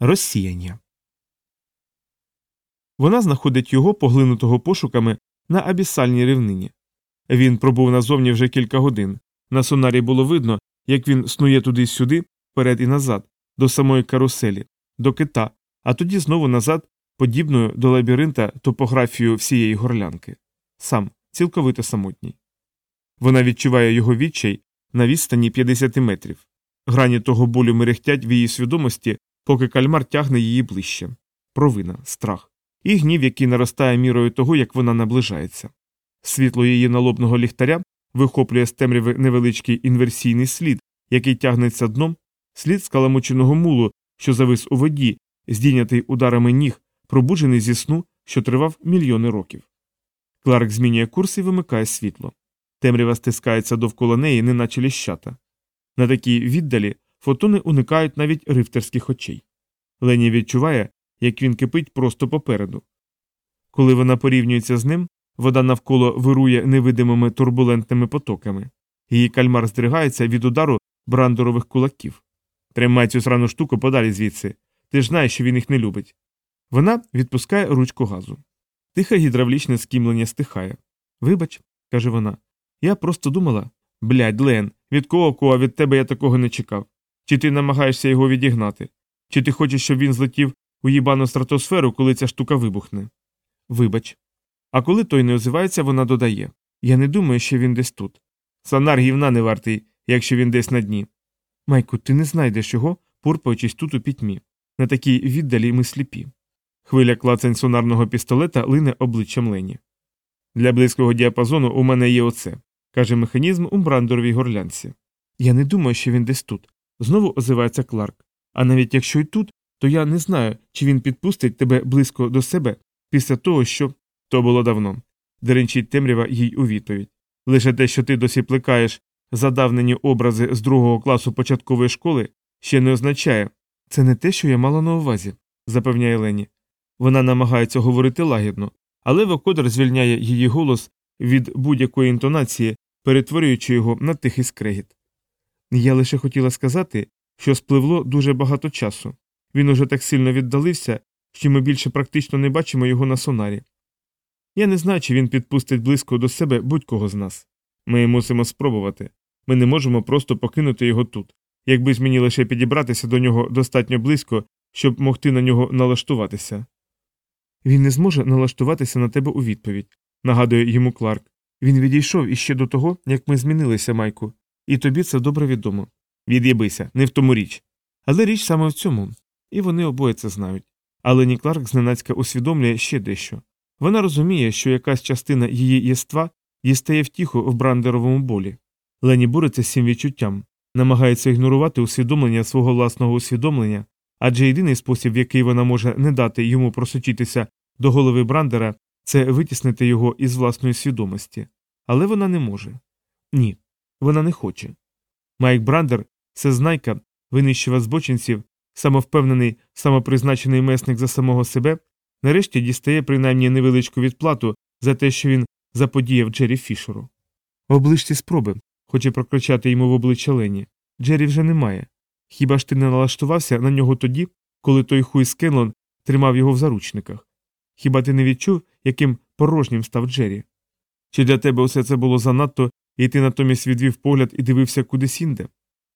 Розсіяння. Вона знаходить його, поглинутого пошуками, на абісальній рівнині. Він пробув назовні вже кілька годин. На сонарі було видно, як він снує туди-сюди, вперед і назад, до самої каруселі, до кита, а тоді знову назад, подібною до лабіринта топографію всієї горлянки. Сам, цілковито самотній. Вона відчуває його відчай на відстані 50 метрів. Грані того болю мерехтять в її свідомості, поки кальмар тягне її ближче. Провина, страх і гнів, який наростає мірою того, як вона наближається. Світло її налобного ліхтаря вихоплює з темряви невеличкий інверсійний слід, який тягнеться дном, слід скаламученого мулу, що завис у воді, здійнятий ударами ніг, пробуджений зі сну, що тривав мільйони років. Кларк змінює курс і вимикає світло. Темрява стискається довкола неї, неначе ліщата. На такій віддалі фотони уникають навіть рифтерських очей. Лені відчуває, як він кипить просто попереду. Коли вона порівнюється з ним, вода навколо вирує невидимими турбулентними потоками. Її кальмар здригається від удару брандорових кулаків. Тримай цю срану штуку подалі звідси. Ти ж знаєш, що він їх не любить. Вона відпускає ручку газу. Тихе гідравлічне скімлення стихає. Вибач, каже вона. Я просто думала блядь, Лен, від кого кого від тебе я такого не чекав. Чи ти намагаєшся його відігнати? Чи ти хочеш, щоб він злетів у їбану стратосферу, коли ця штука вибухне? Вибач. А коли той не озивається, вона додає Я не думаю, що він десь тут. Сонар гівна не вартий, якщо він десь на дні. Майку, ти не знайдеш його, порпаючись тут у пітьмі. На такій віддалі ми сліпі. Хвиля клацань сонарного пістолета лине обличчям Лені. Для близького діапазону у мене є оце, каже механізм у брандоровій горлянці. Я не думаю, що він десь тут. Знову озивається Кларк. А навіть якщо й тут, то я не знаю, чи він підпустить тебе близько до себе після того, що то було давно. Деренчить темрява їй у відповідь. Лише те, що ти досі плекаєш задавнені образи з другого класу початкової школи, ще не означає це не те, що я мала на увазі, запевняє Лені. Вона намагається говорити лагідно, але Вокодер звільняє її голос від будь-якої інтонації, перетворюючи його на тихий скрегіт. Я лише хотіла сказати, що спливло дуже багато часу. Він уже так сильно віддалився, що ми більше практично не бачимо його на сонарі. Я не знаю, чи він підпустить близько до себе будь-кого з нас. Ми мусимо спробувати. Ми не можемо просто покинути його тут. Якби ж мені лише підібратися до нього достатньо близько, щоб могти на нього налаштуватися. Він не зможе налаштуватися на тебе у відповідь, нагадує йому Кларк. Він відійшов іще до того, як ми змінилися, Майку, і тобі це добре відомо. Від'єбися, не в тому річ. Але річ саме в цьому, і вони обоє це знають. Але Ні Кларк зненацька усвідомлює ще дещо. Вона розуміє, що якась частина її єства дістає втіху в брандеровому болі. Лені бореться з цим відчуттям, намагається ігнорувати усвідомлення свого власного усвідомлення, адже єдиний спосіб, в який вона може не дати йому просочитися до голови Брандера, це витіснити його із власної свідомості. Але вона не може. Ні, вона не хоче. Майк Брандер всезнайка, винищива збочинців, самовпевнений, самопризначений месник за самого себе, нарешті дістає принаймні невеличку відплату за те, що він заподіяв Джері Фішеру. Оближці спроби, хоче прокричати йому в обличчя Лені. Джері вже немає. Хіба ж ти не налаштувався на нього тоді, коли той хуй Скенлон тримав його в заручниках? Хіба ти не відчув, яким порожнім став Джері? Чи для тебе усе це було занадто, і ти натомість відвів погляд і дивився кудись інде?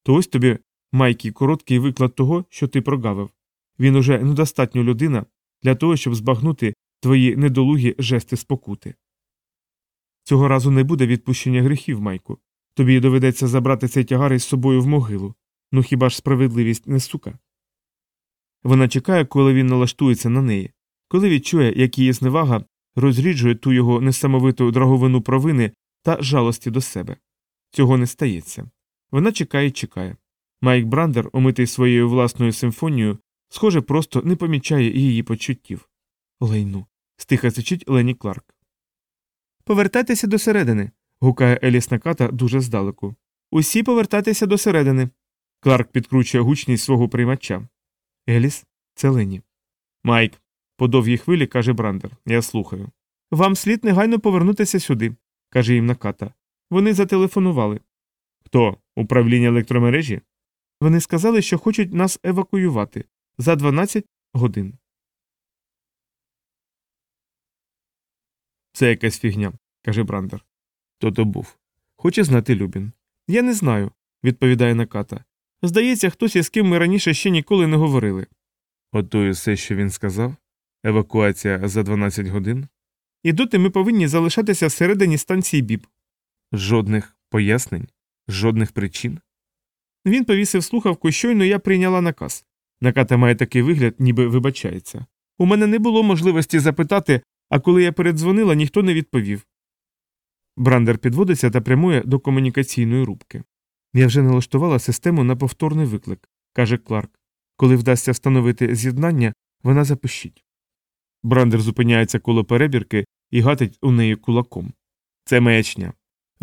То ось тобі, Майкі, короткий виклад того, що ти прогавив. Він уже недостатньо людина для того, щоб збагнути твої недолугі жести спокути. Цього разу не буде відпущення гріхів, Майку. Тобі доведеться забрати цей тягар із собою в могилу. Ну хіба ж справедливість не сука? Вона чекає, коли він налаштується на неї, коли відчує, як її зневага розріджує ту його несамовиту драговину провини та жалості до себе. Цього не стається. Вона чекає і чекає. Майк Брандер, омитий своєю власною симфонією, схоже, просто не помічає її почуттів. Лейну. стиха сичить Лені Кларк. Повертайтеся до середини. гукає Еліс Наката дуже здалеку. Усі повертайтеся до середини. Кларк підкручує гучність свого приймача. Еліс, це Лені. Майк. По довгій хвилі каже Брандер. Я слухаю. Вам слід негайно повернутися сюди, каже їм Наката. Вони зателефонували. Хто? Управління електромережі? Вони сказали, що хочуть нас евакуювати. за 12 годин. Це якась фігня, каже Брандер. То то був. Хоче знати Любін. Я не знаю, відповідає Наката. Здається, хтось із ким ми раніше ще ніколи не говорили. І все, що він сказав? Евакуація за 12 годин? І доти ми повинні залишатися всередині станції БІП. Жодних пояснень, жодних причин. Він повісив слухавку, щойно я прийняла наказ. Наката має такий вигляд, ніби вибачається. У мене не було можливості запитати, а коли я передзвонила, ніхто не відповів. Брандер підводиться та прямує до комунікаційної рубки. Я вже налаштувала систему на повторний виклик, каже Кларк. Коли вдасться встановити з'єднання, вона запишіть. Брандер зупиняється коло перебірки і гатить у неї кулаком. Це маячня.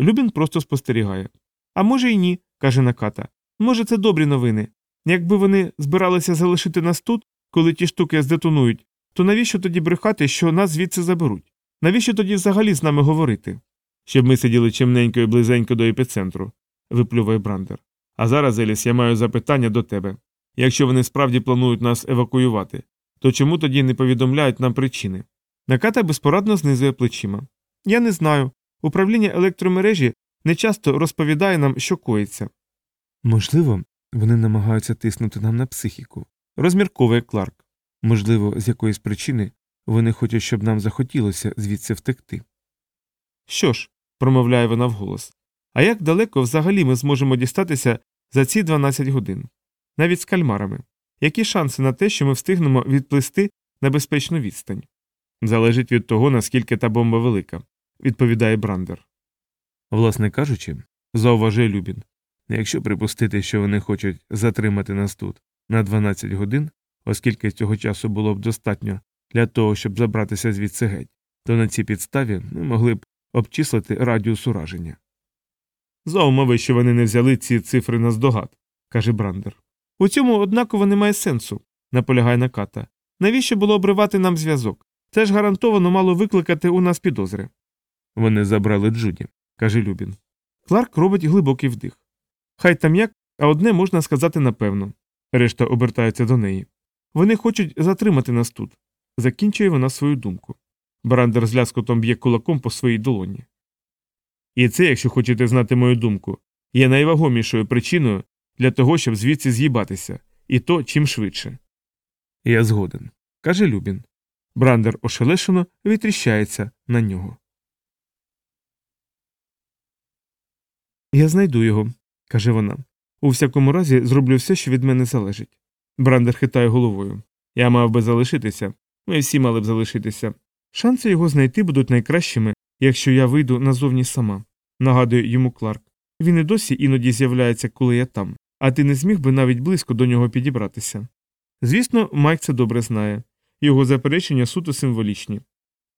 Любін просто спостерігає. А може й ні, каже Наката. Може, це добрі новини. Якби вони збиралися залишити нас тут, коли ті штуки здетонують, то навіщо тоді брехати, що нас звідси заберуть? Навіщо тоді взагалі з нами говорити? Щоб ми сиділи чимненько і близенько до епіцентру, виплюває Брандер. А зараз, Еліс, я маю запитання до тебе. Якщо вони справді планують нас евакуювати, то чому тоді не повідомляють нам причини? Наката безпорадно знизує плечима. Я не знаю. Управління електромережі не часто розповідає нам, що коїться. Можливо, вони намагаються тиснути нам на психіку, розмірковує Кларк. Можливо, з якоїсь причини вони хочуть, щоб нам захотілося звідси втекти. Що ж, промовляє вона вголос, а як далеко взагалі ми зможемо дістатися за ці 12 годин? Навіть з кальмарами. Які шанси на те, що ми встигнемо відплисти на безпечну відстань? Залежить від того, наскільки та бомба велика, відповідає Брандер. Власне кажучи, зауважує Любін, якщо припустити, що вони хочуть затримати нас тут на 12 годин, оскільки цього часу було б достатньо для того, щоб забратися звідси геть, то на цій підставі ми могли б обчислити радіус ураження. За умови, що вони не взяли ці цифри на здогад, каже Брандер. У цьому однаково немає сенсу, наполягає Наката. Навіщо було обривати нам зв'язок? Це ж гарантовано мало викликати у нас підозри. Вони забрали Джуді, каже Любін. Кларк робить глибокий вдих. Хай там як, а одне можна сказати напевно. Решта обертається до неї. Вони хочуть затримати нас тут. Закінчує вона свою думку. Брандер з ляскотом б'є кулаком по своїй долоні. І це, якщо хочете знати мою думку, є найвагомішою причиною для того, щоб звідси з'їбатися, і то чим швидше. Я згоден, каже Любін. Брандер ошелешено витріщається на нього. Я знайду його, каже вона. У всякому разі, зроблю все, що від мене залежить. Брандер хитає головою. Я мав би залишитися. Ми всі мали б залишитися. Шанси його знайти будуть найкращими, якщо я вийду назовні сама, нагадує йому Кларк. Він і досі іноді з'являється, коли я там, а ти не зміг би навіть близько до нього підібратися. Звісно, Майк це добре знає його заперечення суто символічні.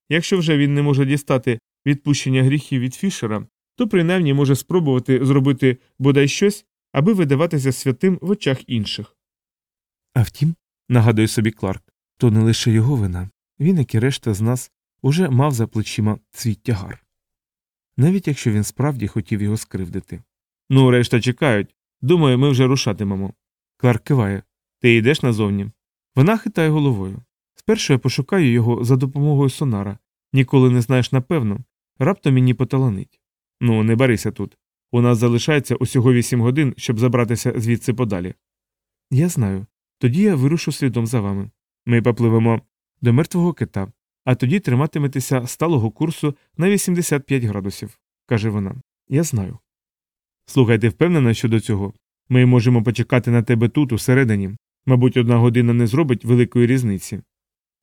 Якщо вже він не може дістати відпущення гріхів від Фішера, то принаймні може спробувати зробити бодай щось, аби видаватися святим в очах інших. А втім, нагадує собі Кларк, то не лише його вина, він, як і решта з нас, уже мав за плечима свій тягар. Навіть якщо він справді хотів його скривдити. Ну, решта чекають. Думаю, ми вже рушатимемо. Кларк киває. Ти йдеш назовні? Вона хитає головою. Спершу я пошукаю його за допомогою сонара. Ніколи не знаєш напевно, раптом мені поталанить. Ну, не барися тут. У нас залишається усього вісім годин, щоб забратися звідси подалі. Я знаю. Тоді я вирушу слідом за вами. Ми попливемо до мертвого кита, а тоді триматиметеся сталого курсу на 85 градусів, каже вона. Я знаю. Слухай, ти впевнена щодо цього? Ми можемо почекати на тебе тут, усередині. Мабуть, одна година не зробить великої різниці.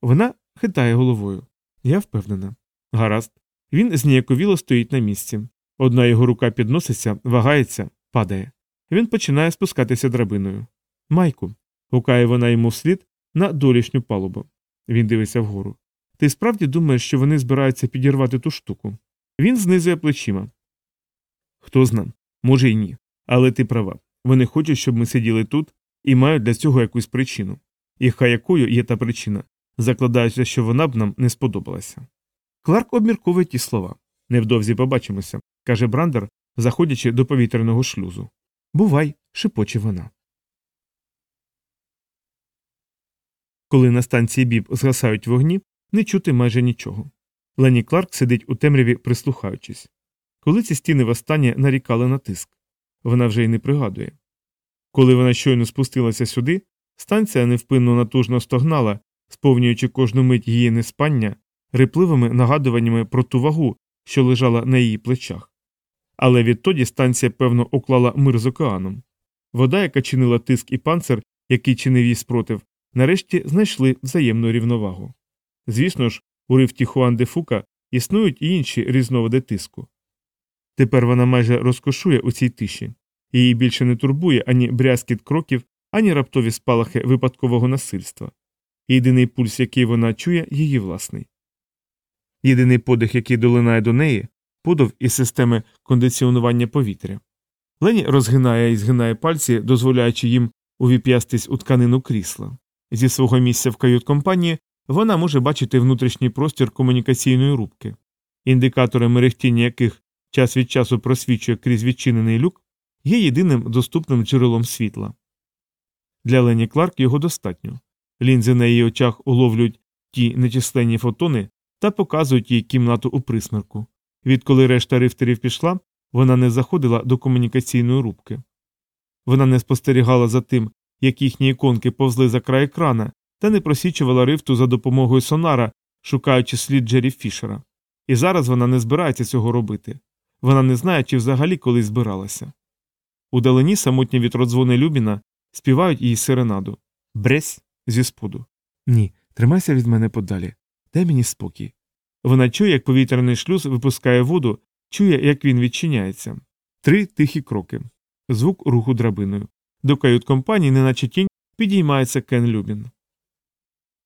Вона хитає головою. Я впевнена. Гаразд. Він зніяковіло стоїть на місці. Одна його рука підноситься, вагається, падає. Він починає спускатися драбиною. Майку. гукає вона йому вслід на долішню палубу. Він дивиться вгору. Ти справді думаєш, що вони збираються підірвати ту штуку? Він знизує плечима. Хто зна, може й ні. Але ти права. Вони хочуть, щоб ми сиділи тут і мають для цього якусь причину. І хай якою є та причина, закладаюся, що вона б нам не сподобалася. Кларк обмірковує ті слова. Невдовзі побачимося, каже Брандер, заходячи до повітряного шлюзу. Бувай, шепоче вона. Коли на станції Біб згасають вогні, не чути майже нічого. Лені Кларк сидить у темряві, прислухаючись. Коли ці стіни востаннє нарікали на тиск, вона вже й не пригадує. Коли вона щойно спустилася сюди, станція невпинно натужно стогнала, сповнюючи кожну мить її неспання рипливими нагадуваннями про ту вагу, що лежала на її плечах. Але відтоді станція, певно, уклала мир з океаном. Вода, яка чинила тиск і панцир, який чинив їй спротив, нарешті знайшли взаємну рівновагу. Звісно ж, у рифті Хуан де Фука існують і інші різновиди тиску. Тепер вона майже розкошує у цій тиші, її більше не турбує ані брязкіт кроків, ані раптові спалахи випадкового насильства. Єдиний пульс, який вона чує, її власний. Єдиний подих, який долинає до неї, подов із системи кондиціонування повітря. Лені розгинає і згинає пальці, дозволяючи їм увіп'ястись у тканину крісла. Зі свого місця в кают-компанії вона може бачити внутрішній простір комунікаційної рубки, індикатори мерехтіння яких час від часу просвічує крізь відчинений люк, є єдиним доступним джерелом світла. Для Лені Кларк його достатньо. Лінзи на її очах уловлюють ті нечисленні фотони та показують їй кімнату у присмерку. Відколи решта рифтерів пішла, вона не заходила до комунікаційної рубки. Вона не спостерігала за тим, як їхні іконки повзли за край екрана, та не просічувала рифту за допомогою сонара, шукаючи слід Джері Фішера. І зараз вона не збирається цього робити. Вона не знає, чи взагалі колись збиралася. Удалені самотні вітродзвони Любіна співають їй серенаду. Бресь зі споду. Ні, тримайся від мене подалі. Дай мені спокій. Вона чує, як повітряний шлюз випускає воду, чує, як він відчиняється. Три тихі кроки. Звук руху драбиною. До кают компанії, неначе тінь, підіймається Кен Любін.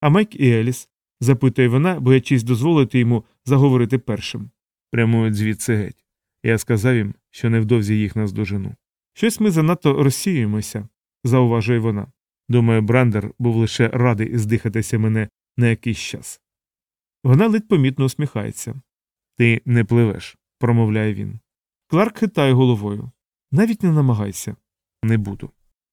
А Майк і Еліс? запитує вона, боячись дозволити йому заговорити першим. Прямують звідси геть. Я сказав їм, що невдовзі їх наздожену. Щось ми занадто розсіюємося, зауважує вона. Думаю, Брандер був лише радий здихатися мене на якийсь час. Вона ледь помітно усміхається. Ти не пливеш, промовляє він. Кларк хитає головою. Навіть не намагайся. Не буду.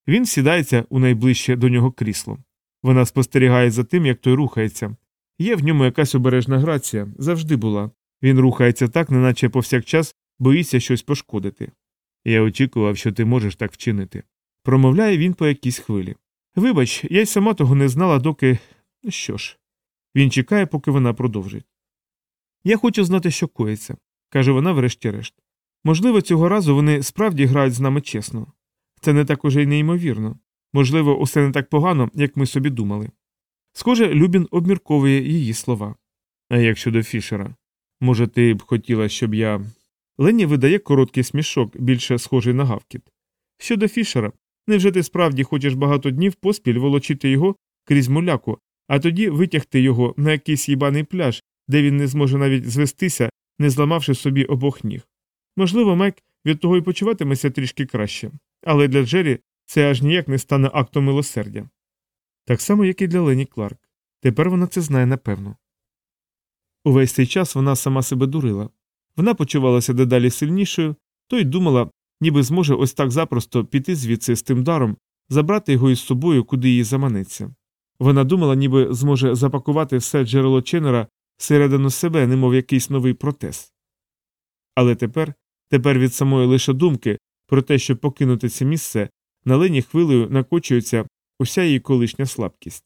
Він сідається у найближче до нього крісло. Вона спостерігає за тим, як той рухається. Є в ньому якась обережна грація, завжди була. Він рухається так, неначе повсякчас боїться щось пошкодити. Я очікував, що ти можеш так вчинити. Промовляє він по якійсь хвилі. Вибач, я й сама того не знала, доки. Ну що ж. Він чекає, поки вона продовжить. Я хочу знати, що коїться, каже вона, врешті-решт. Можливо, цього разу вони справді грають з нами чесно. Це не так уже й неймовірно. Можливо, усе не так погано, як ми собі думали. Схоже, Любін обмірковує її слова. А як щодо Фішера, може, ти б хотіла, щоб я. Лені видає короткий смішок, більше схожий на гавкіт. Щодо Фішера, невже ти справді хочеш багато днів поспіль волочити його крізь муляку, а тоді витягти його на якийсь їбаний пляж, де він не зможе навіть звестися, не зламавши собі обох ніг? Можливо, Мек від того й почуватиметься трішки краще, але для Джері це аж ніяк не стане актом милосердя. Так само, як і для Лені Кларк. Тепер вона це знає напевно. Увесь цей час вона сама себе дурила. Вона почувалася дедалі сильнішою, то й думала, ніби зможе ось так запросто піти звідси з тим даром, забрати його із собою, куди їй заманеться. Вона думала, ніби зможе запакувати все джерело Ченнера всередину себе, немов якийсь новий протез. Але тепер, тепер від самої лише думки про те, щоб покинути це місце, на лині хвилею накочується уся її колишня слабкість.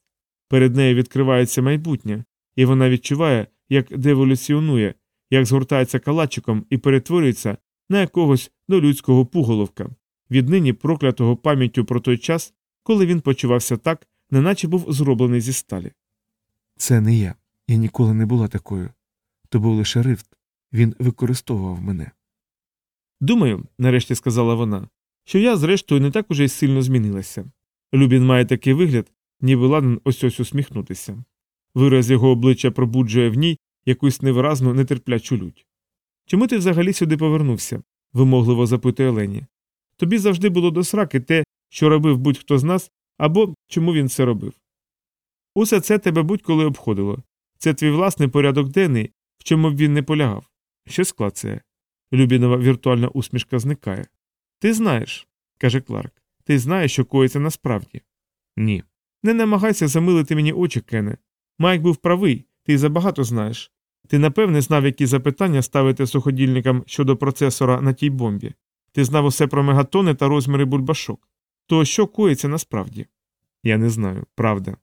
Перед нею відкривається майбутнє, і вона відчуває, як деволюціонує, як згортається калачиком і перетворюється на якогось долюдського пуголовка, віднині проклятого пам'яттю про той час, коли він почувався так, неначе був зроблений зі сталі. Це не я. Я ніколи не була такою. То був лише рифт. Він використовував мене. Думаю, нарешті сказала вона, що я, зрештою, не так уже й сильно змінилася. Любін має такий вигляд, ніби ладен ось ось усміхнутися. Вираз його обличчя пробуджує в ній якусь невиразну нетерплячу лють. Чому ти взагалі сюди повернувся? вимогливо запитує Лені. Тобі завжди було до сраки те, що робив будь-хто з нас, або чому він це робив. Усе це тебе будь-коли обходило. Це твій власний порядок денний, в чому б він не полягав. Що склацає? Любінова віртуальна усмішка зникає. Ти знаєш, каже Кларк. Ти знаєш, що коїться насправді? Ні. Не намагайся замилити мені очі, Кене. Майк був правий, ти забагато знаєш. Ти напевне знав, які запитання ставити суходільникам щодо процесора на тій бомбі. Ти знав усе про мегатони та розміри бульбашок. То що коїться насправді? Я не знаю, правда.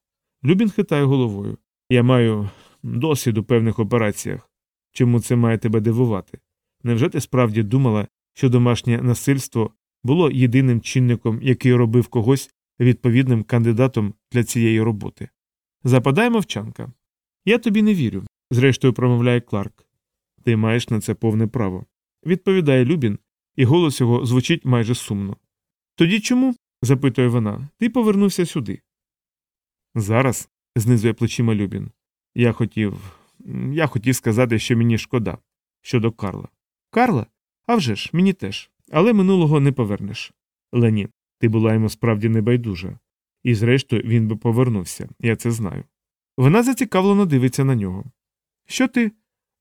Любін хитає головою. Я маю досвід у певних операціях. Чому це має тебе дивувати? Невже ти справді думала, що домашнє насильство було єдиним чинником, який робив когось відповідним кандидатом для цієї роботи? Западай мовчанка. Я тобі не вірю, зрештою промовляє Кларк. Ти маєш на це повне право. Відповідає Любін, і голос його звучить майже сумно. Тоді чому? запитує вона, ти повернувся сюди. Зараз, знизує плечима Любін. Я хотів. Я хотів сказати, що мені шкода щодо Карла. Карла? А вже ж, мені теж. Але минулого не повернеш. Лені, ти була йому справді небайдужа. І зрештою він би повернувся, я це знаю. Вона зацікавлено дивиться на нього. Що ти?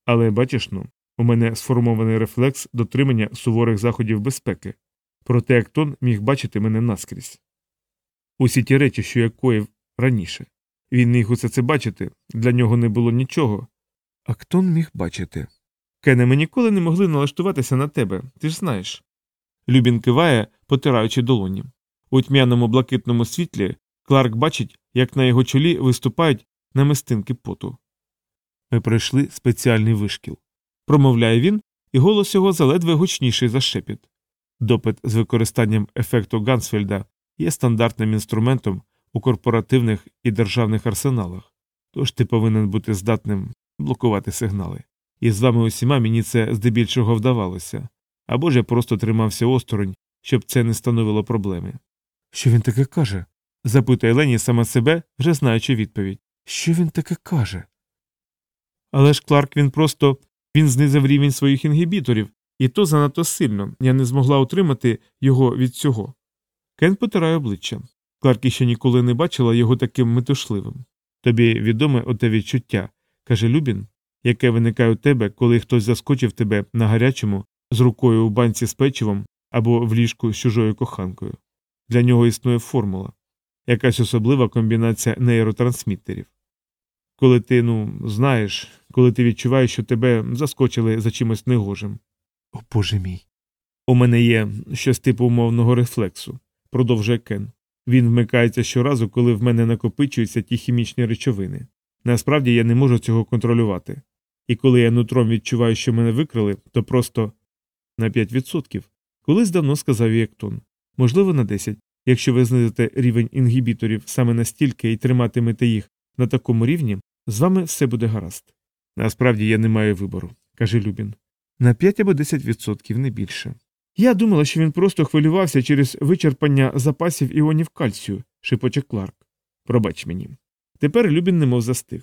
Але бачиш ну, у мене сформований рефлекс дотримання суворих заходів безпеки, проте Ектон міг бачити мене наскрізь. Усі ті речі, що я коїв раніше. Він міг усе це бачити, для нього не було нічого. Актон міг бачити. Кене, ми ніколи не могли налаштуватися на тебе, ти ж знаєш. Любін киває, потираючи долоні. У тьмяному блакитному світлі Кларк бачить, як на його чолі виступають намистинки поту. Ми пройшли спеціальний вишкіл. Промовляє він, і голос його заледве гучніший за шепіт. Допит з використанням ефекту Гансфельда є стандартним інструментом у корпоративних і державних арсеналах, тож ти повинен бути здатним блокувати сигнали. І з вами усіма мені це здебільшого вдавалося, або ж я просто тримався осторонь, щоб це не становило проблеми. Що він таке каже? запитує Лені сама себе, вже знаючи відповідь. Що він таке каже? Але ж Кларк він просто він знизив рівень своїх інгібіторів, і то занадто сильно я не змогла утримати його від цього. Кен потирає обличчя. Кларк іще ніколи не бачила його таким метушливим. Тобі відоме оте відчуття, каже Любін, яке виникає у тебе, коли хтось заскочив тебе на гарячому з рукою у банці з печивом або в ліжку з чужою коханкою. Для нього існує формула, якась особлива комбінація нейротрансміттерів. Коли ти, ну, знаєш, коли ти відчуваєш, що тебе заскочили за чимось негожим. О боже мій. У мене є щось типу умовного рефлексу, продовжує Кен. Він вмикається щоразу, коли в мене накопичуються ті хімічні речовини. Насправді я не можу цього контролювати. І коли я нутром відчуваю, що мене викрили, то просто на 5%. Колись давно сказав Єктон. Можливо, на 10, якщо ви знизите рівень інгібіторів саме настільки і триматимете їх на такому рівні, з вами все буде гаразд. Насправді я не маю вибору, каже Любін. На 5 або 10% не більше. Я думала, що він просто хвилювався через вичерпання запасів іонів кальцію, шепоче Кларк. Пробач мені. Тепер Любін немов застиг.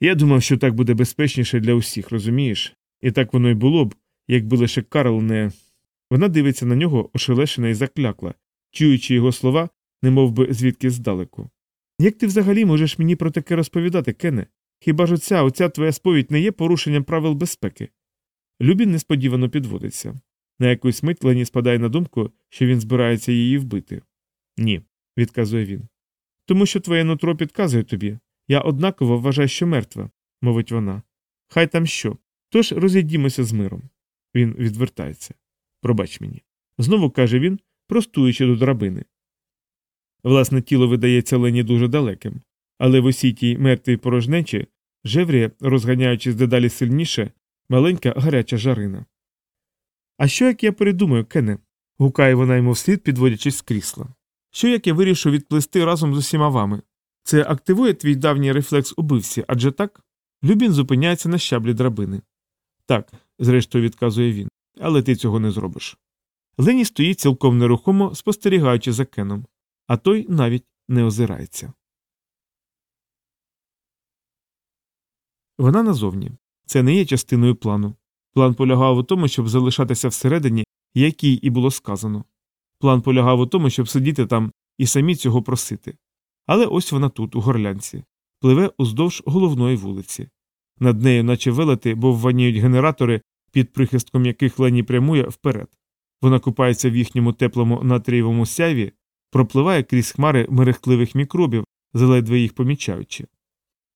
Я думав, що так буде безпечніше для усіх, розумієш? І так воно й було б, якби лише Карл не. Вона дивиться на нього, ошелешена і заклякла, чуючи його слова, немов би звідки здалеку. Як ти взагалі можеш мені про таке розповідати, Кене? Хіба ж оця, оця твоя сповідь не є порушенням правил безпеки? Любін несподівано підводиться. На якусь мить Лені спадає на думку, що він збирається її вбити. Ні, відказує він. Тому що твоє нутро підказує тобі. Я однаково вважаю, що мертва, мовить вона. Хай там що. Тож розійдімося з миром. Він відвертається. Пробач мені. Знову каже він, простуючи до драбини. Власне тіло видається Лені дуже далеким, але в усій тій мертвій порожнечі жевріє, розганяючись дедалі сильніше, маленька гаряча жарина. А що як я передумаю, Кене? гукає вона йому вслід, підводячись з крісла. Що як я вирішу відплисти разом з усіма вами? Це активує твій давній рефлекс убивці, адже так? Любін зупиняється на щаблі драбини. Так, зрештою відказує він, але ти цього не зробиш. Лені стоїть цілком нерухомо, спостерігаючи за Кеном, а той навіть не озирається. Вона назовні. Це не є частиною плану. План полягав у тому, щоб залишатися всередині, як їй і було сказано. План полягав у тому, щоб сидіти там і самі цього просити. Але ось вона тут, у горлянці, пливе уздовж головної вулиці. Над нею, наче велети, бо вваніють генератори, під прихистком яких Лені прямує вперед. Вона купається в їхньому теплому натрієвому сяйві, пропливає крізь хмари мерехтливих мікробів, заледве їх помічаючи.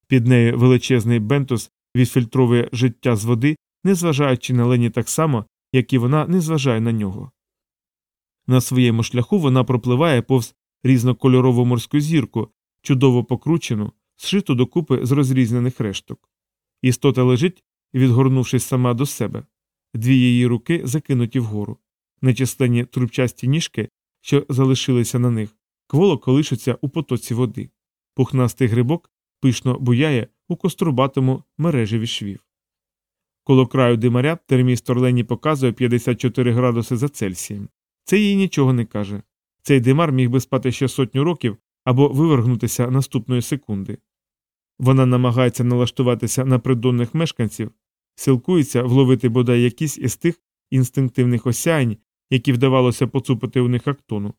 Під нею величезний бентус відфільтровує життя з води, незважаючи на лені так само, як і вона не зважає на нього. На своєму шляху вона пропливає повз різнокольорову морську зірку, чудово покручену, зшиту докупи з розрізнених решток. Істота лежить, відгорнувшись сама до себе, дві її руки закинуті вгору. Нечисленні трубчасті ніжки, що залишилися на них, кволо колишуться у потоці води. Пухнастий грибок пишно буяє у кострубатому мережеві швів. Коло краю димаря термістор Лені показує 54 градуси за Цельсієм. Це їй нічого не каже. Цей димар міг би спати ще сотню років або вивергнутися наступної секунди. Вона намагається налаштуватися на придонних мешканців, силкується вловити бодай якісь із тих інстинктивних осяянь, які вдавалося поцупити у них актону.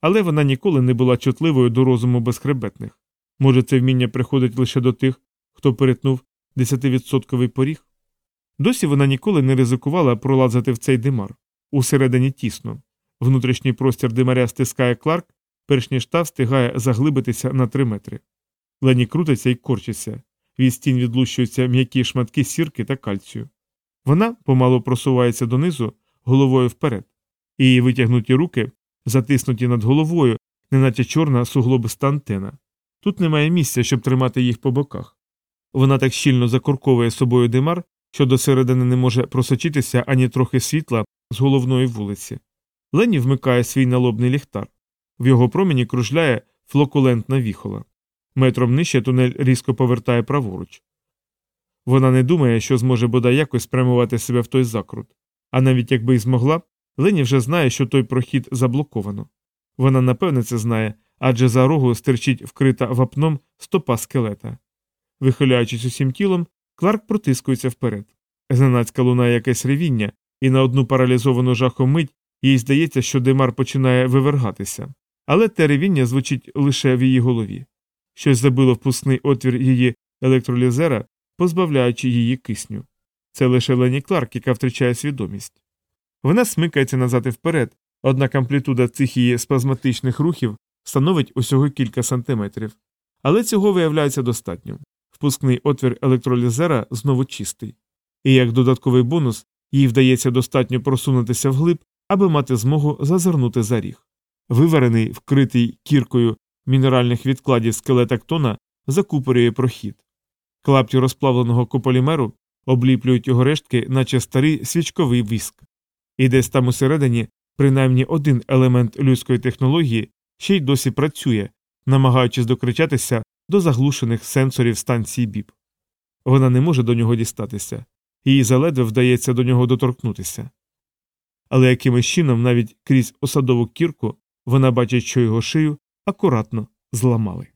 Але вона ніколи не була чутливою до розуму безхребетних. Може, це вміння приходить лише до тих, хто перетнув 10% поріг? Досі вона ніколи не ризикувала пролазити в цей димар. Усередині тісно. Внутрішній простір димаря стискає Кларк, перш ніж та встигає заглибитися на три метри. Лені крутиться і корчиться. Від стін відлущуються м'які шматки сірки та кальцію. Вона помало просувається донизу, головою вперед. Її витягнуті руки затиснуті над головою, неначе чорна суглобиста антена. Тут немає місця, щоб тримати їх по боках. Вона так щільно закорковує собою димар, що до середини не може просочитися ані трохи світла з головної вулиці. Лені вмикає свій налобний ліхтар. В його промені кружляє флокулентна віхола. Метром нижче тунель різко повертає праворуч. Вона не думає, що зможе бодай якось спрямувати себе в той закрут. А навіть якби й змогла, Лені вже знає, що той прохід заблоковано. Вона напевне це знає, адже за рогу стирчить вкрита вапном стопа скелета. Вихиляючись усім тілом, Кларк протискується вперед. Зненацька лунає якесь ревіння, і на одну паралізовану жахом мить їй здається, що Демар починає вивергатися. Але те ревіння звучить лише в її голові. Щось забило впускний отвір її електролізера, позбавляючи її кисню. Це лише Лені Кларк, яка втрачає свідомість. Вона смикається назад і вперед, однак амплітуда цих її спазматичних рухів становить усього кілька сантиметрів. Але цього виявляється достатньо. Впускний отвір електролізера знову чистий. І як додатковий бонус, їй вдається достатньо просунутися вглиб, аби мати змогу зазирнути за ріг. Виварений, вкритий кіркою мінеральних відкладів скелет актона закупорює прохід. Клапті розплавленого кополімеру обліплюють його рештки, наче старий свічковий віск. І десь там усередині принаймні один елемент людської технології ще й досі працює, намагаючись докричатися до заглушених сенсорів станції БІП. Вона не може до нього дістатися, їй заледве вдається до нього доторкнутися. Але якимось чином, навіть крізь осадову кірку, вона бачить, що його шию акуратно зламали.